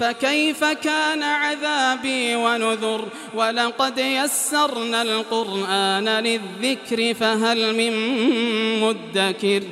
فكيف كان عذابي ونذر ولقد يسرنا القرآن للذكر فهل من مدكر